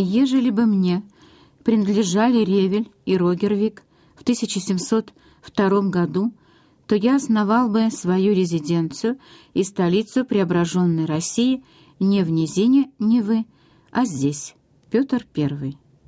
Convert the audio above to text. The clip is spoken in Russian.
Ежели бы мне принадлежали Ревель и Рогервик в 1702 году, то я основал бы свою резиденцию и столицу преображенной России не в низине Невы, а здесь, Петр I.